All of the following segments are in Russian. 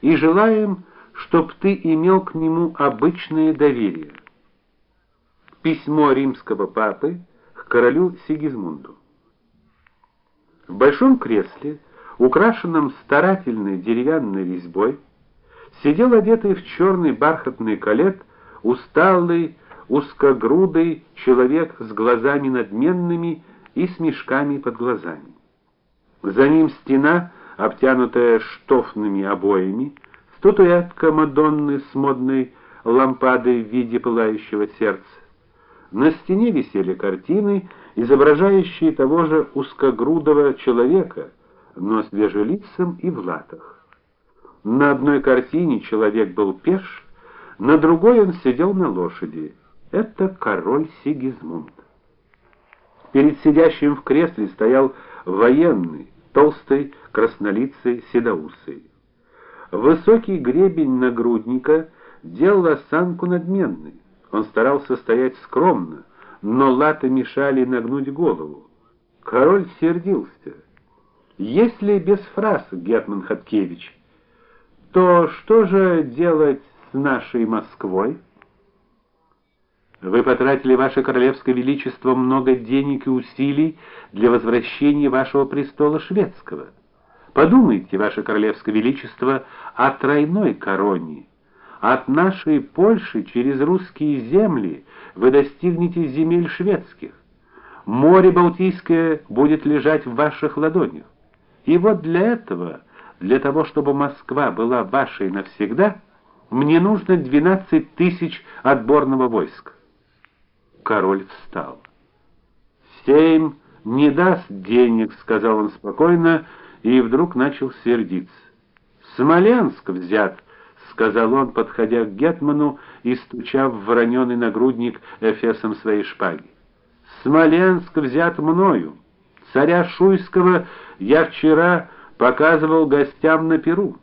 и желаем, чтоб ты имел к нему обычное доверие. Письмо римского папы к королю Сигизмунду. В большом кресле, украшенном старательной деревянной резьбой, сидел одетый в черный бархатный калет усталый, узкогрудый человек с глазами надменными и с мешками под глазами. За ним стена, обтянутая штофными обоями, статуэтка Мадонны с модной лампадой в виде пылающего сердца. На стене висели картины, изображающие того же узкогрудого человека, но с свежелицем и в латах. На одной картине человек был пеш, на другой он сидел на лошади. Это король Сигизмунд. Перед сидящим в кресле стоял военный, толстый, краснолицый, седоусый. Высокий гребень нагрудника делал осанку надменной. Он старался стоять скромно, но латы мешали нагнуть голову. Король сердился. Если без фраз, гетман Хаткевич, то что же делать с нашей Москвой? Вы потратили, ваше королевское величество, много денег и усилий для возвращения вашего престола шведского. Подумайте, ваше королевское величество, о тройной короне. От нашей Польши через русские земли вы достигнете земель шведских. Море Балтийское будет лежать в ваших ладонях. И вот для этого, для того, чтобы Москва была вашей навсегда, мне нужно 12 тысяч отборного войска король встал. Семь не даст денег, сказал он спокойно и вдруг начал сердиться. Смоленск взят, сказал он, подходя к гетману и стуча в вороненый нагрудник эфесом своей шпаги. Смоленск взят мною. Царя Шуйского я вчера показывал гостям на Перу.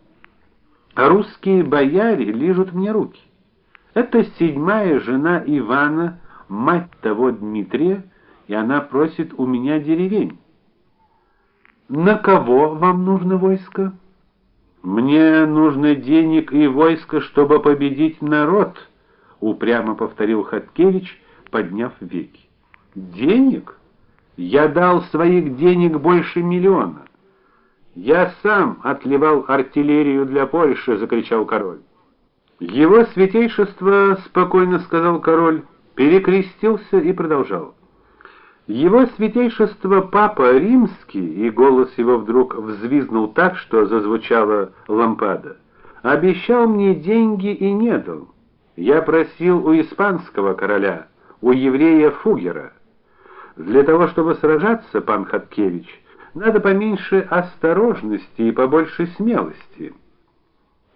русские бояре лижут мне руки. Это седьмая жена Ивана мать того Дмитрия, и она просит у меня деревень. На кого вам нужно войско? Мне нужно денег и войско, чтобы победить народ, упрямо повторил Хаткевич, подняв веки. Денег? Я дал своих денег больше миллиона. Я сам отливал артиллерию для Польши, закричал король. Его святейшество спокойно сказал король перекрестился и продолжал: Его святейшество папа Римский, и голос его вдруг взвизгнул так, что зазвучала лампада. Обещал мне деньги и не дал. Я просил у испанского короля, у еврея Фугера. Для того, чтобы сражаться, пан Хаткевич, надо поменьше осторожности и побольше смелости.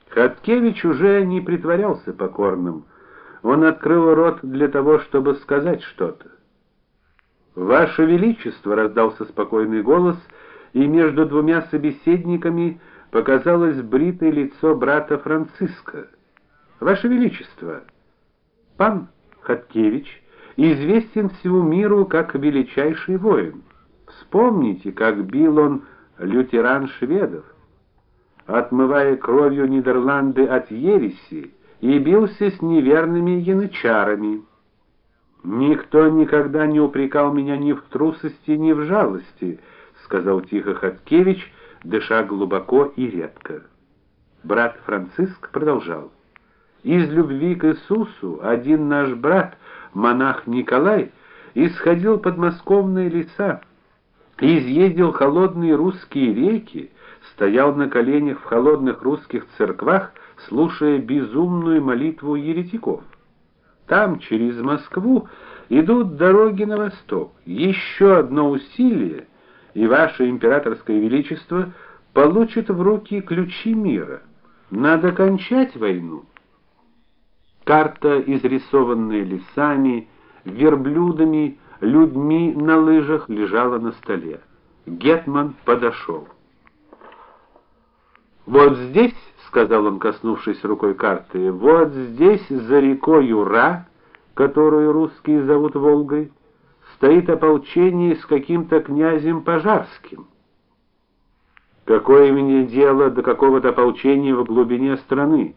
Хаткевич уже не притворялся покорным. Он открыл рот для того, чтобы сказать что-то. Ваше величество, раздался спокойный голос, и между двумя собеседниками показалось бритое лицо брата Франциска. Ваше величество, пан Хаткевич известен всему миру как величайший воин. Вспомните, как бил он лютеран шведов, отмывая кровью Нидерланды от ереси и бился с неверными янычарами. Никто никогда не упрекал меня ни в трусости, ни в жалости, сказал тихо Хаткевич, дыша глубоко и редко. Брат Франциск продолжал: Из любви к Иисусу один наш брат, монах Николай, исходил подмосковные леса, изъездил холодные русские реки, стоял на коленях в холодных русских церквах слушая безумную молитву еретиков. Там через Москву идут дороги на восток. Еще одно усилие, и ваше императорское величество получит в руки ключи мира. Надо кончать войну. Карта, изрисованная лесами, верблюдами, людьми на лыжах, лежала на столе. Гетман подошел. Вот здесь сказал он, коснувшись рукой карты. Вот здесь за рекой Юра, которую русские зовут Волгой, стоит ополчение с каким-то князем Пожарским. Какое мне дело до какого-то ополчения в глубине страны?